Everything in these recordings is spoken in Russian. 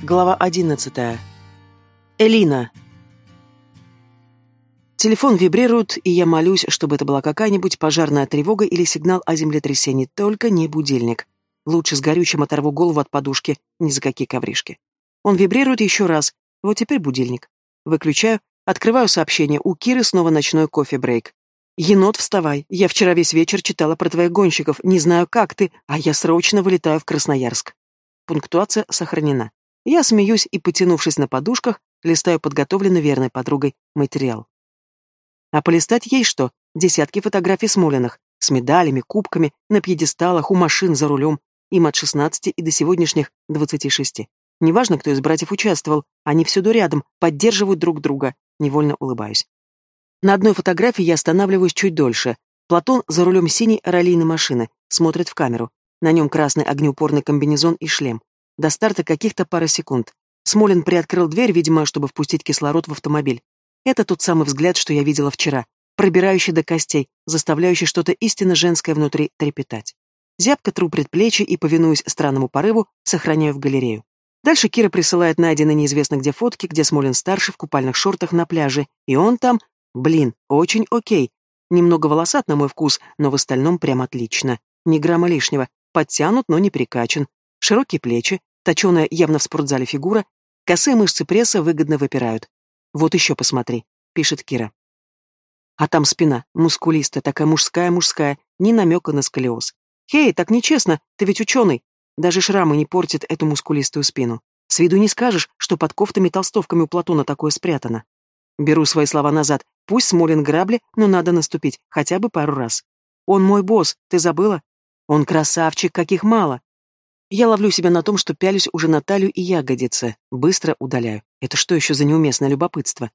Глава одиннадцатая. Элина. Телефон вибрирует, и я молюсь, чтобы это была какая-нибудь пожарная тревога или сигнал о землетрясении, только не будильник. Лучше с горючим оторву голову от подушки, ни за какие ковришки. Он вибрирует еще раз. Вот теперь будильник. Выключаю, открываю сообщение. У Киры снова ночной кофе-брейк. «Енот, вставай. Я вчера весь вечер читала про твоих гонщиков. Не знаю, как ты, а я срочно вылетаю в Красноярск». Пунктуация сохранена. Я смеюсь и, потянувшись на подушках, листаю подготовленный верной подругой материал. А полистать ей что? Десятки фотографий Смолиных, с медалями, кубками, на пьедесталах, у машин, за рулем. Им от 16 и до сегодняшних 26. Неважно, кто из братьев участвовал, они всюду рядом, поддерживают друг друга. Невольно улыбаюсь. На одной фотографии я останавливаюсь чуть дольше. Платон за рулем синей раллийной машины, смотрит в камеру. На нем красный огнеупорный комбинезон и шлем. До старта каких-то пара секунд. Смолин приоткрыл дверь, видимо, чтобы впустить кислород в автомобиль. Это тот самый взгляд, что я видела вчера, пробирающий до костей, заставляющий что-то истинно женское внутри трепетать. Зябко тру предплечье и, повинуясь странному порыву, сохраняю в галерею. Дальше Кира присылает найденные неизвестно где фотки, где Смолин-старший в купальных шортах на пляже, и он там, блин, очень окей. Немного волосат на мой вкус, но в остальном прям отлично. Ни грамма лишнего. Подтянут, но не прикачан. Широкие плечи, точеная явно в спортзале фигура, косые мышцы пресса выгодно выпирают. «Вот еще посмотри», — пишет Кира. А там спина, мускулистая, такая мужская-мужская, ни намека на сколиоз. «Хей, так нечестно, ты ведь ученый!» Даже шрамы не портят эту мускулистую спину. С виду не скажешь, что под кофтами-толстовками у Платона такое спрятано. Беру свои слова назад. Пусть смолен грабли, но надо наступить, хотя бы пару раз. Он мой босс, ты забыла? Он красавчик, каких мало. Я ловлю себя на том, что пялюсь уже на талию и ягодицы. Быстро удаляю. Это что еще за неуместное любопытство?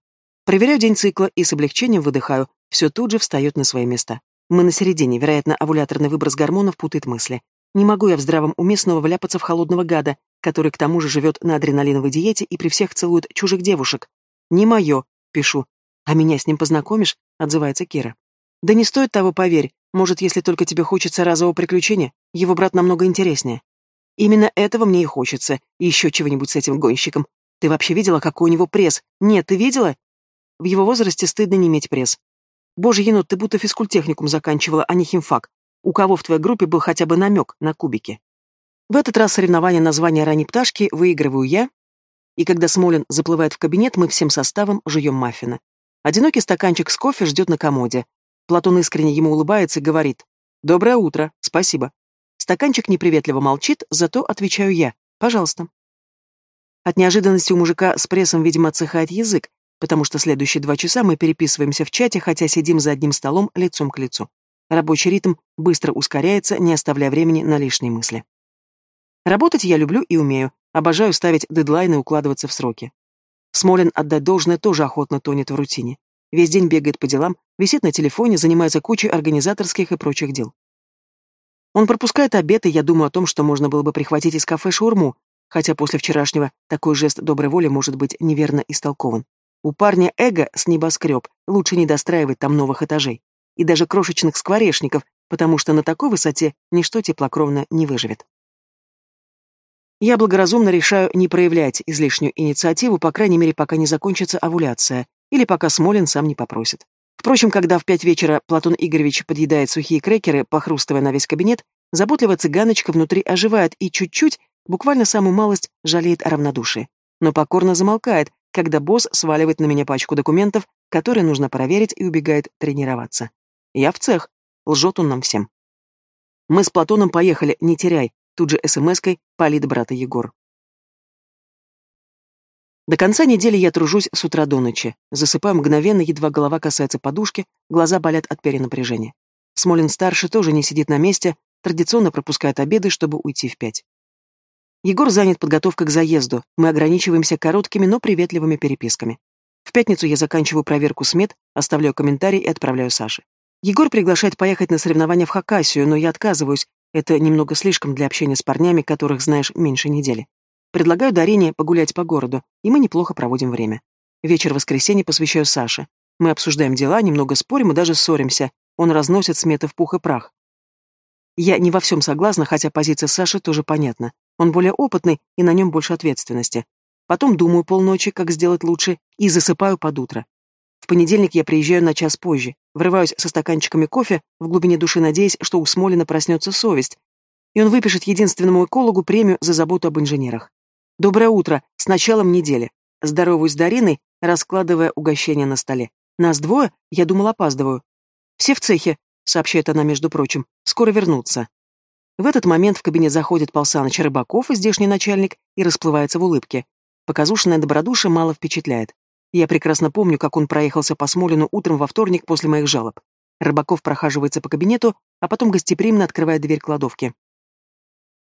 Проверяю день цикла и с облегчением выдыхаю. Все тут же встает на свои места. Мы на середине, вероятно, овуляторный выброс гормонов путает мысли. Не могу я в здравом уме снова вляпаться в холодного гада, который к тому же живет на адреналиновой диете и при всех целует чужих девушек. «Не мое», — пишу. «А меня с ним познакомишь?» — отзывается Кира. «Да не стоит того, поверь. Может, если только тебе хочется разового приключения, его брат намного интереснее». Именно этого мне и хочется. И еще чего-нибудь с этим гонщиком. Ты вообще видела, какой у него пресс? Нет, ты видела? В его возрасте стыдно не иметь пресс. Боже, енот, ты будто физкультехникум заканчивала, а не химфак. У кого в твоей группе был хотя бы намек на кубики? В этот раз соревнование названия ранней пташки выигрываю я, и когда Смолин заплывает в кабинет, мы всем составом жуем маффины. Одинокий стаканчик с кофе ждет на комоде. Платон искренне ему улыбается и говорит «Доброе утро, спасибо». Стаканчик неприветливо молчит, зато отвечаю я. Пожалуйста. От неожиданности у мужика с прессом, видимо, отсыхает язык, потому что следующие два часа мы переписываемся в чате, хотя сидим за одним столом лицом к лицу. Рабочий ритм быстро ускоряется, не оставляя времени на лишние мысли. Работать я люблю и умею, обожаю ставить дедлайны и укладываться в сроки. Смолин отдать должное тоже охотно тонет в рутине. Весь день бегает по делам, висит на телефоне, занимается кучей организаторских и прочих дел. Он пропускает обед, и я думаю о том, что можно было бы прихватить из кафе шаурму, хотя после вчерашнего такой жест доброй воли может быть неверно истолкован. У парня эго с небоскреб, лучше не достраивать там новых этажей. И даже крошечных скворечников, потому что на такой высоте ничто теплокровно не выживет. Я благоразумно решаю не проявлять излишнюю инициативу, по крайней мере, пока не закончится овуляция, или пока Смолин сам не попросит. Впрочем, когда в пять вечера Платон Игоревич подъедает сухие крекеры, похрустывая на весь кабинет, заботливая цыганочка внутри оживает и чуть-чуть, буквально самую малость, жалеет о равнодушии. Но покорно замолкает, когда босс сваливает на меня пачку документов, которые нужно проверить и убегает тренироваться. Я в цех. Лжет он нам всем. Мы с Платоном поехали, не теряй. Тут же смс-кой палит брата Егор. До конца недели я тружусь с утра до ночи. Засыпаю мгновенно, едва голова касается подушки, глаза болят от перенапряжения. Смолин-старший тоже не сидит на месте, традиционно пропускает обеды, чтобы уйти в пять. Егор занят подготовкой к заезду, мы ограничиваемся короткими, но приветливыми переписками. В пятницу я заканчиваю проверку смет, оставляю комментарий и отправляю Саше. Егор приглашает поехать на соревнования в Хакасию, но я отказываюсь, это немного слишком для общения с парнями, которых знаешь меньше недели. Предлагаю Дарине погулять по городу, и мы неплохо проводим время. Вечер воскресенья посвящаю Саше. Мы обсуждаем дела, немного спорим и даже ссоримся. Он разносит сметы в пух и прах. Я не во всем согласна, хотя позиция Саши тоже понятна. Он более опытный, и на нем больше ответственности. потом думаю полночи, как сделать лучше, и засыпаю под утро. В понедельник я приезжаю на час позже, врываюсь со стаканчиками кофе, в глубине души надеясь, что у Смолина проснется совесть, и он выпишет единственному экологу премию за заботу об инженерах. Доброе утро, с началом недели. Здороваюсь с Дариной, раскладывая угощение на столе. Нас двое, я думал, опаздываю. Все в цехе, сообщает она, между прочим, скоро вернутся. В этот момент в кабинет заходит Пал Саныч Рыбаков, здешний начальник, и расплывается в улыбке. Показушенное добродушие мало впечатляет. Я прекрасно помню, как он проехался по Смолину утром во вторник после моих жалоб. Рыбаков прохаживается по кабинету, а потом гостеприимно открывает дверь кладовки.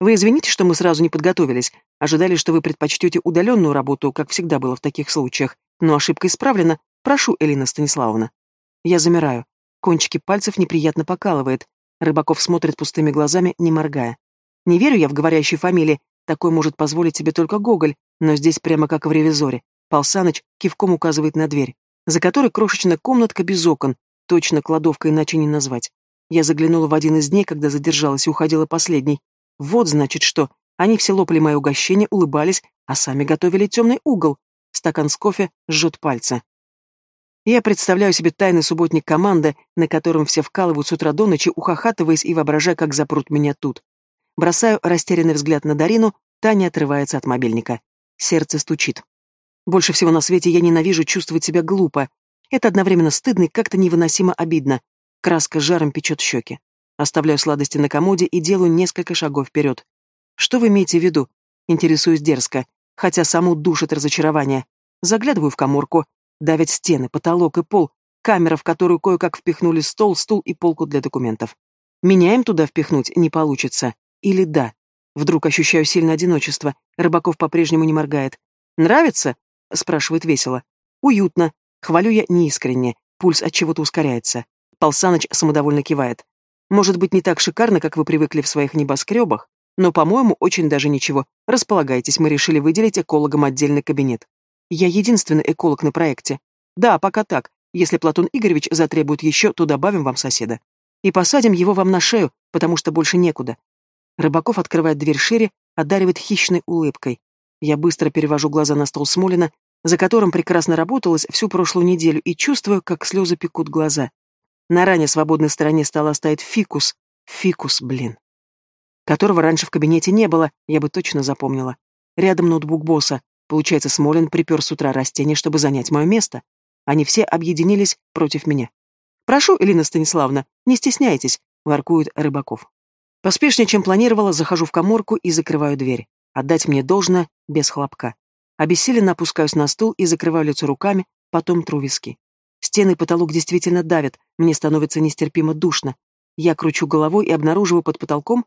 Вы извините, что мы сразу не подготовились. Ожидали, что вы предпочтете удаленную работу, как всегда было в таких случаях. Но ошибка исправлена. Прошу, Элина Станиславовна. Я замираю. Кончики пальцев неприятно покалывает. Рыбаков смотрит пустыми глазами, не моргая. Не верю я в говорящие фамилии. Такой может позволить себе только Гоголь, но здесь прямо как в ревизоре. Пал Саныч кивком указывает на дверь, за которой крошечная комнатка без окон, точно кладовка иначе не назвать. Я заглянула в один из дней, когда задержалась и уходила последней. Вот, значит, что. Они все лопали мои угощения, улыбались, а сами готовили темный угол. Стакан с кофе жжет пальцы. Я представляю себе тайный субботник команды, на котором все вкалывают с утра до ночи, ухахатываясь и воображая, как запрут меня тут. Бросаю растерянный взгляд на Дарину, Таня отрывается от мобильника. Сердце стучит. Больше всего на свете я ненавижу чувствовать себя глупо. Это одновременно стыдно и как-то невыносимо обидно. Краска жаром печет щеки. Оставляю сладости на комоде и делаю несколько шагов вперед. Что вы имеете в виду? Интересуюсь дерзко, хотя саму душит разочарование. Заглядываю в коморку, Давят стены, потолок и пол, камера, в которую кое-как впихнули стол, стул и полку для документов. Меня им туда впихнуть не получится. Или да. Вдруг ощущаю сильное одиночество. Рыбаков по-прежнему не моргает. «Нравится?» — спрашивает весело. «Уютно». Хвалю я неискренне. Пульс от чего-то ускоряется. Полсаныч самодовольно кивает. Может быть, не так шикарно, как вы привыкли в своих небоскребах, но, по-моему, очень даже ничего. Располагайтесь, мы решили выделить экологам отдельный кабинет. Я единственный эколог на проекте. Да, пока так. Если Платон Игоревич затребует еще, то добавим вам соседа. И посадим его вам на шею, потому что больше некуда. Рыбаков открывает дверь шире, одаривает хищной улыбкой. Я быстро перевожу глаза на стол Смолина, за которым прекрасно работалось всю прошлую неделю, и чувствую, как слезы пекут глаза. На ранее свободной стороне стола стоит фикус. Фикус, блин. Которого раньше в кабинете не было, я бы точно запомнила. Рядом ноутбук босса, Получается, Смолин припер с утра растения, чтобы занять мое место. Они все объединились против меня. «Прошу, Элина Станиславовна, не стесняйтесь», — воркует Рыбаков. Поспешнее, чем планировала, захожу в коморку и закрываю дверь. Отдать мне должно без хлопка. Обессиленно опускаюсь на стул и закрываю лицо руками, потом тру виски. Стены и потолок действительно давят, мне становится нестерпимо душно. Я кручу головой и обнаруживаю под потолком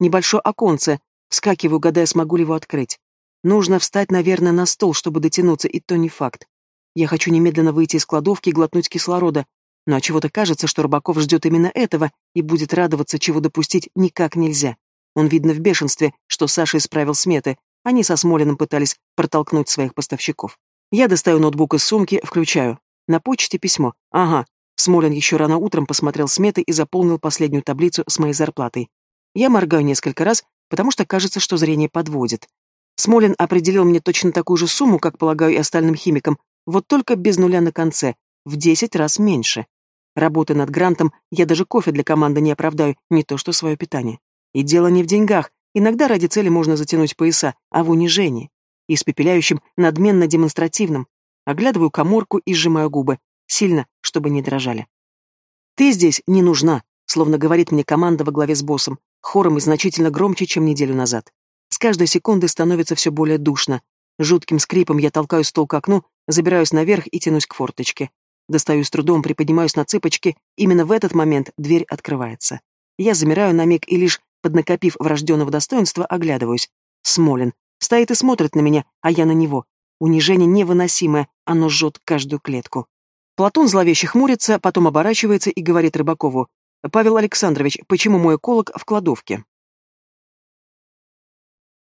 небольшое оконце, вскакиваю, гадая, смогу ли его открыть. Нужно встать, наверное, на стол, чтобы дотянуться, и то не факт. Я хочу немедленно выйти из кладовки и глотнуть кислорода, но чего-то кажется, что Рыбаков ждет именно этого и будет радоваться, чего допустить никак нельзя. Он, видно, в бешенстве, что Саша исправил сметы, они со Смолиным пытались протолкнуть своих поставщиков. Я достаю ноутбук из сумки, включаю. На почте письмо. Ага. Смолин еще рано утром посмотрел сметы и заполнил последнюю таблицу с моей зарплатой. Я моргаю несколько раз, потому что кажется, что зрение подводит. Смолин определил мне точно такую же сумму, как, полагаю, и остальным химикам, вот только без нуля на конце, в десять раз меньше. Работая над грантом, я даже кофе для команды не оправдаю, не то что свое питание. И дело не в деньгах, иногда ради цели можно затянуть пояса, а в унижении. Испепеляющим, надменно-демонстративным. Оглядываю коморку и сжимаю губы, сильно, чтобы не дрожали. «Ты здесь не нужна», словно говорит мне команда во главе с боссом, хором и значительно громче, чем неделю назад. С каждой секундой становится все более душно. Жутким скрипом я толкаю стол к окну, забираюсь наверх и тянусь к форточке. Достаю с трудом, приподнимаюсь на цыпочки, именно в этот момент дверь открывается. Я замираю на миг и лишь, поднакопив врожденного достоинства, оглядываюсь. Смолин. Стоит и смотрит на меня, а я на него. Унижение невыносимое, оно жжет каждую клетку. Платон зловеще хмурится, потом оборачивается и говорит Рыбакову. «Павел Александрович, почему мой эколог в кладовке?»